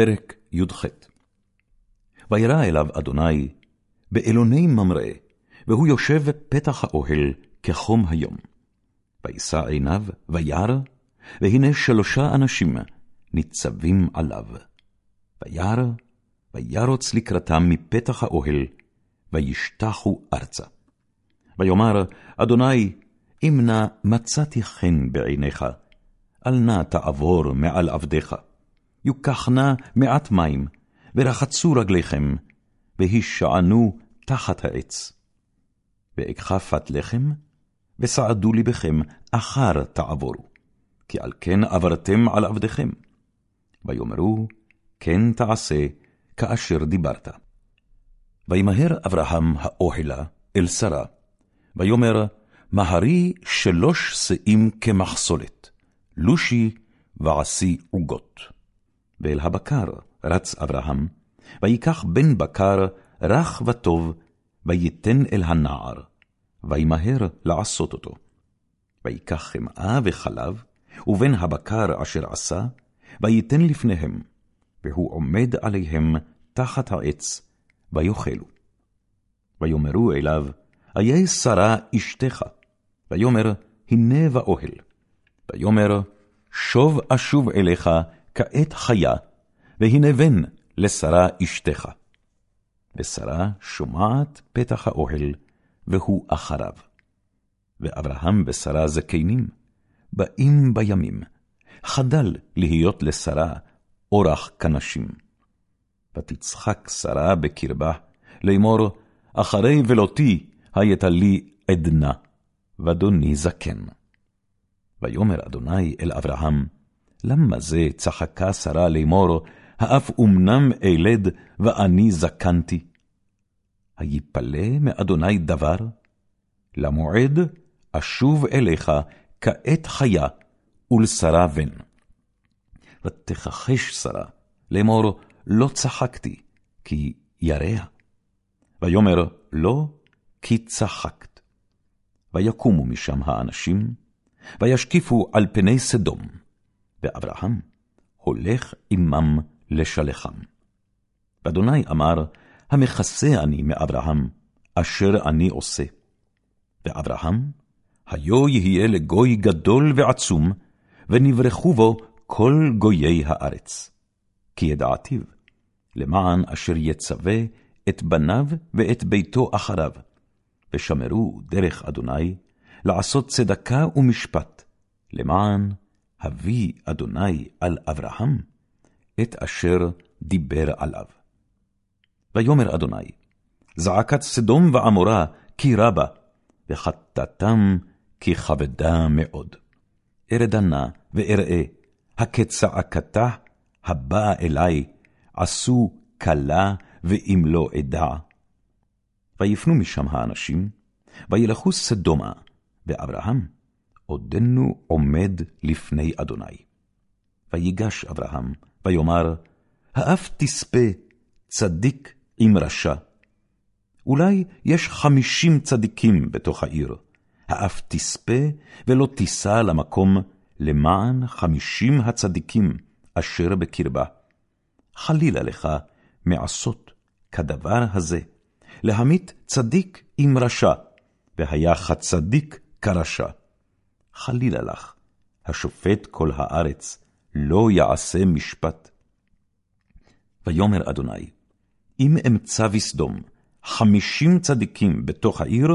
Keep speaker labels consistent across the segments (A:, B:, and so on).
A: פרק י"ח וירא אליו אדוני באלוני ממרא, והוא יושב בפתח האוהל כחום היום. וישא עיניו, וירא, והנה שלושה אנשים ניצבים עליו. וירא, וירוץ לקראתם מפתח האוהל, וישתחו ארצה. ויאמר, אדוני, אם נא מצאתי חן בעיניך, אל נא תעבור מעל עבדיך. יוקח נא מעט מים, ורחצו רגליכם, והישענו תחת העץ. ואקחה פת לחם, וסעדו לבכם, אחר תעבורו, כי על כן עברתם על עבדיכם. ויאמרו, כן תעשה, כאשר דיברת. וימהר אברהם האוהלה אל שרה, ויאמר, מהרי שלוש שאים כמחסולת, לושי ועשי עוגות. ואל הבקר רץ אברהם, ויקח בן בקר רך וטוב, ויתן אל הנער, וימהר לעשות אותו. ויקח חמאה וחלב, ובן הבקר אשר עשה, ויתן לפניהם, והוא עומד עליהם תחת העץ, ויאכלו. ויאמרו אליו, איה שרה אשתך? ויאמר, הנה באוהל. ויאמר, שוב אשוב אליך כעת חיה, והנה בן לשרה אשתך. ושרה שומעת פתח האוהל, והוא אחריו. ואברהם ושרה זקנים, באים בימים, חדל להיות לשרה אורח כנשים. ותצחק שרה בקרבה, לאמור, אחרי ולותי הייתה לי עדנה, ואדוני זקן. ויאמר אדוני אל אברהם, למה זה צחקה שרה לאמור, האף אמנם אלד ואני זקנתי? היפלא מאדוני דבר? למועד אשוב אליך כעת חיה, ולשרה בן. ותכחש שרה, לאמור, לא צחקתי, כי ירע. ויאמר, לא, כי צחקת. ויקומו משם האנשים, וישקיפו על פני סדום, ואברהם הולך עמם לשלחם. ואדוני אמר, המכסה אני מאברהם, אשר אני עושה. ואברהם, היו יהיה לגוי גדול ועצום, ונברחו בו כל גויי הארץ. כי ידעתיו, למען אשר יצווה את בניו ואת ביתו אחריו, ושמרו דרך אדוני, לעשות צדקה ומשפט, למען הביא אדוני על אברהם את אשר דיבר עליו. ויאמר אדוני, זעקת סדום ועמורה כי רבה, וחטאתם כי כבדה מאוד. ארדה נא ואראה, הכצעקתה הבאה אלי, עשו כלה ואם לא אדע. ויפנו משם האנשים, וילכו סדומה, ואברהם עודנו עומד לפני אדוני. ויגש אברהם, ויאמר, האף תספה צדיק עם רשע. אולי יש חמישים צדיקים בתוך העיר, האף תספה ולא תישא למקום למען חמישים הצדיקים אשר בקרבה. חלילה לך מעשות כדבר הזה, להמית צדיק עם רשע, והיה כצדיק כרשע. חלילה לך, השופט כל הארץ, לא יעשה משפט. ויאמר אדוני, אם אמצא בסדום חמישים צדיקים בתוך העיר,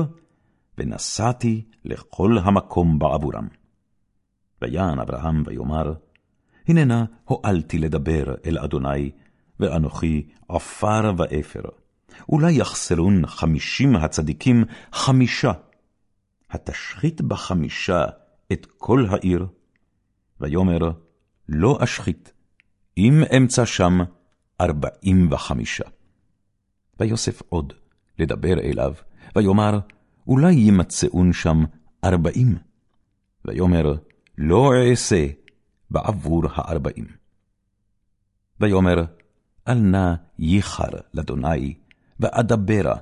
A: ונסעתי לכל המקום בעבורם. ויען אברהם ויאמר, הננה הואלתי לדבר אל אדוני, ואנוכי עפר ואפר. אולי יחסרון חמישים הצדיקים חמישה. התשחית בחמישה את כל העיר? ויאמר, לא אשחית, אם אמצא שם ארבעים וחמישה. ויוסף עוד לדבר אליו, ויאמר, אולי ימצאון שם ארבעים. ויאמר, לא אעשה בעבור הארבעים. ויאמר, אל נא ייחר לאדוני, ואדברה,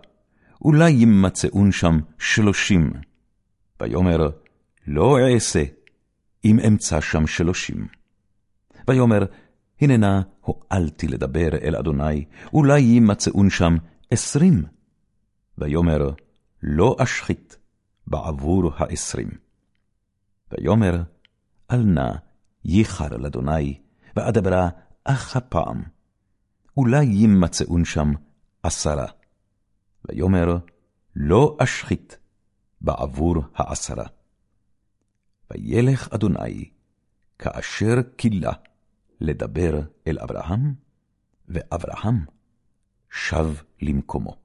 A: אולי ימצאון שם שלושים. ויאמר, לא אעשה, אם אמצא שם שלושים. ויאמר, הננה הואלתי לדבר אל אדוני, אולי יימצאון שם עשרים. ויאמר, לא אשחית בעבור העשרים. ויאמר, אל נא ייחר לאדוני, ואדברה אך הפעם. אולי יימצאון שם עשרה. ויאמר, לא אשחית בעבור העשרה. וילך אדוני כאשר כילה לדבר אל אברהם, ואברהם שב למקומו.